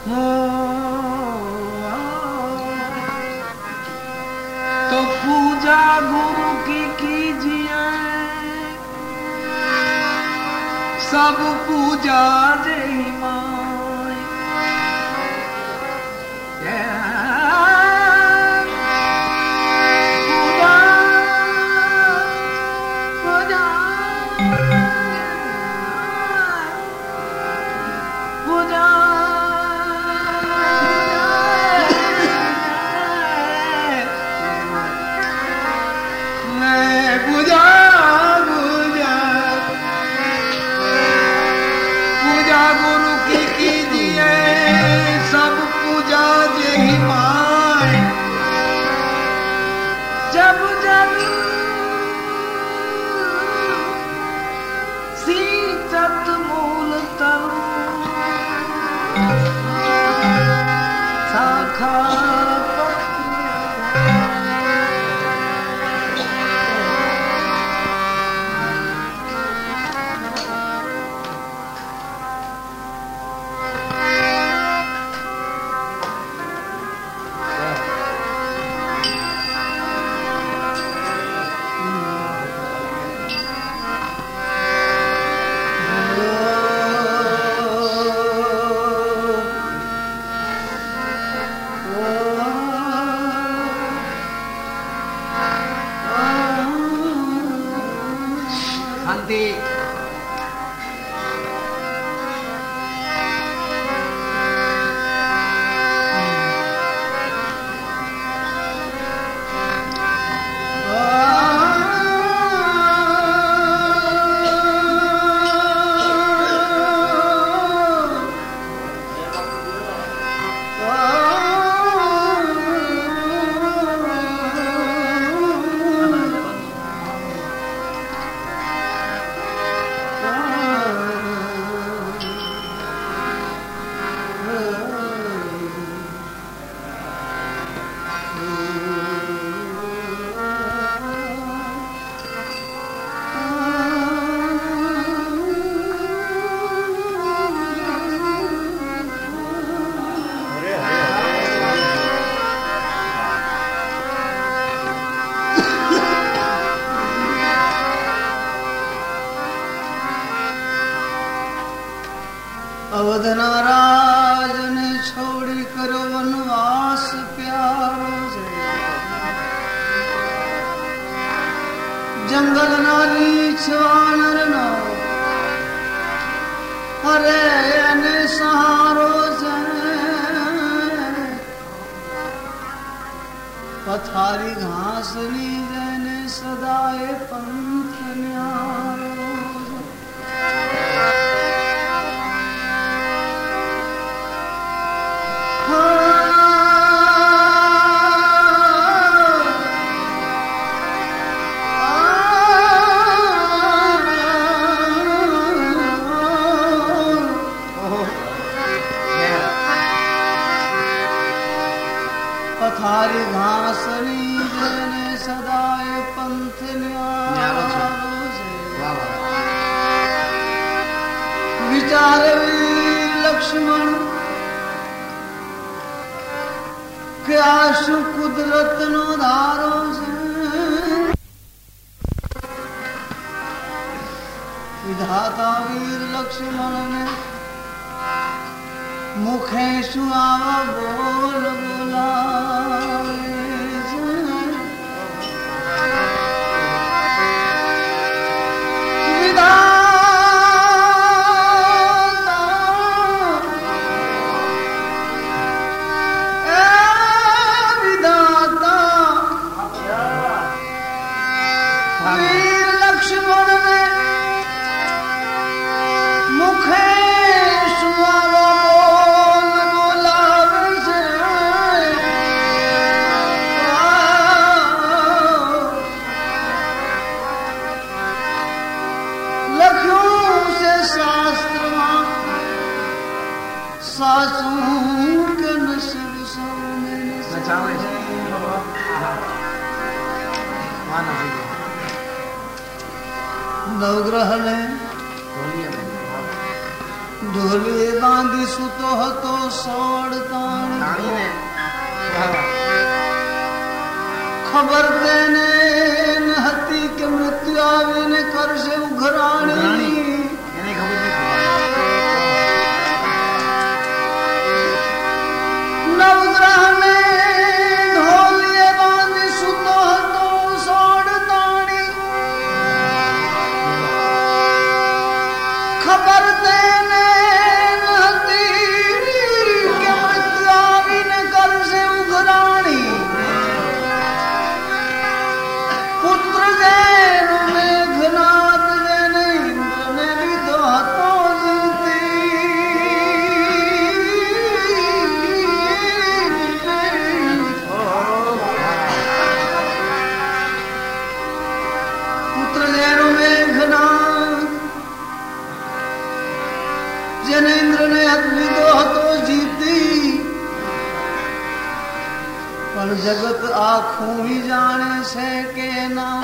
तो पूजा गुरु की कीजिए सब पूजा जय मां शांति પથારી ઘાસની જન સદાય પંથ ન્યાય. લક્ષ્મણ કે આ શું કુદરત નો ધારો છે વિધાતા વીર લક્ષ્મણ ને મુખે શું આવા બોલ બોલા ગ્રહણે ઢોલે બાંધી સૂતો હતો સોળ ખબર તેને હતી કે મૃત્યુ આવીને કરશે ઉઘરાણી કોઈ જાણે છે કે ના.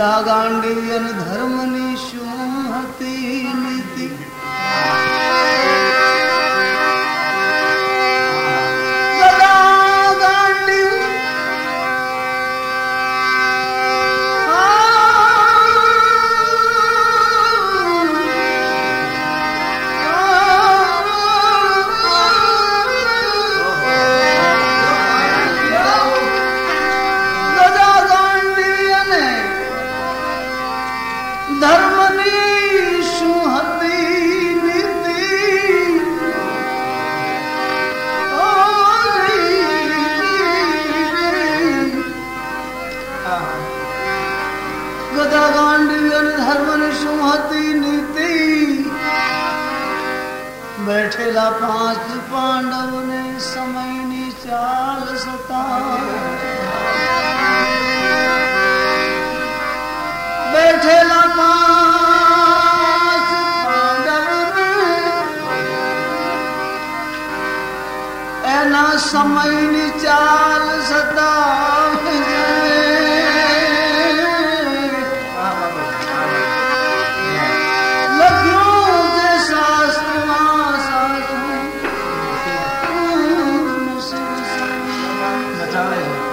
गाण्डिर्य धर्मी शुभती પેલા પાંચ પાંડવને સમયની ચાલ સતા. બેઠેલા પાંચ પાંડવને એના સમયની ચાલ સતા. time.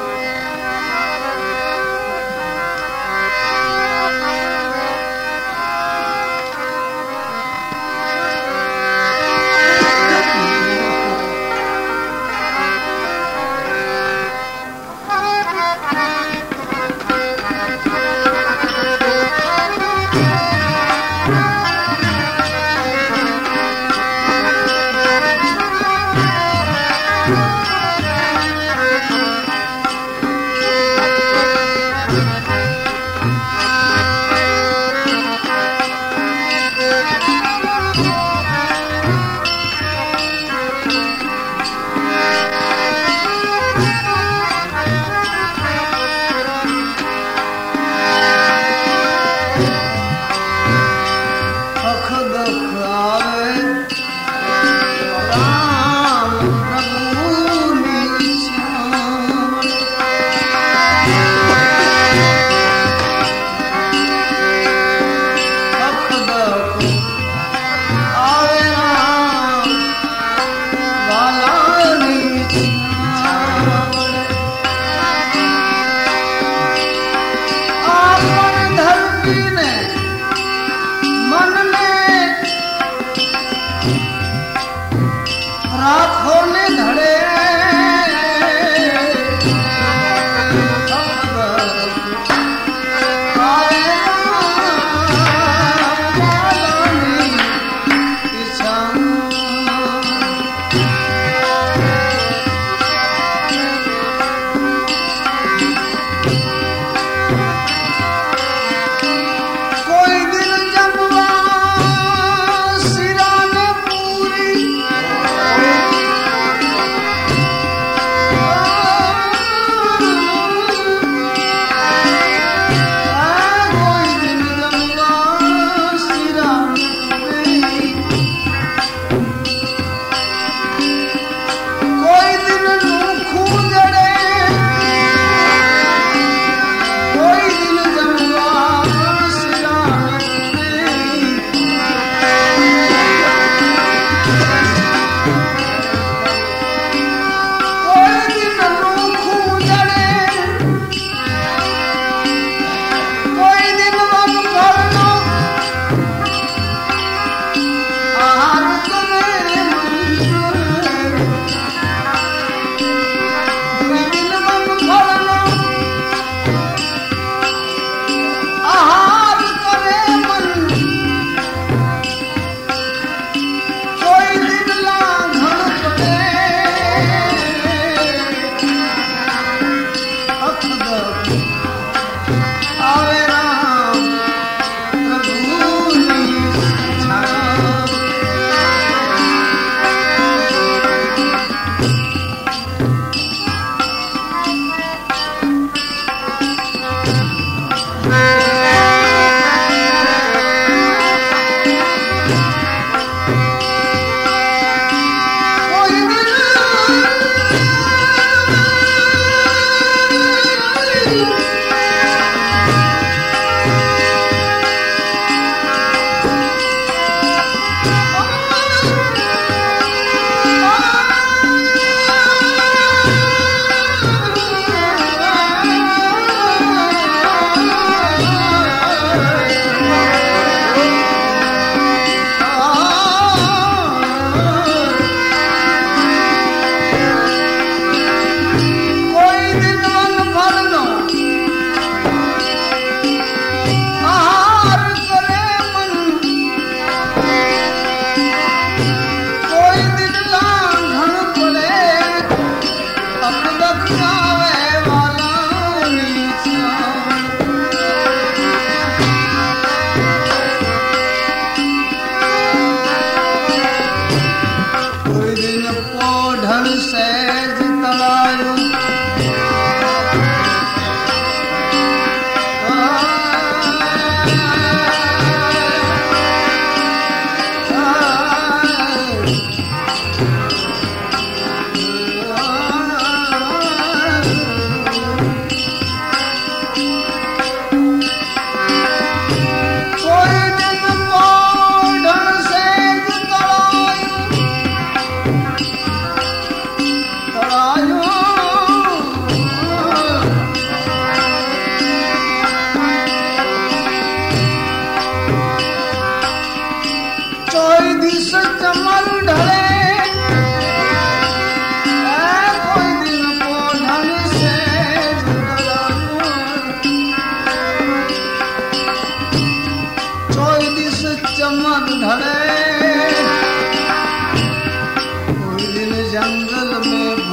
દિવસ ચમક ઢળે કોઈ દિન જંગલ મેં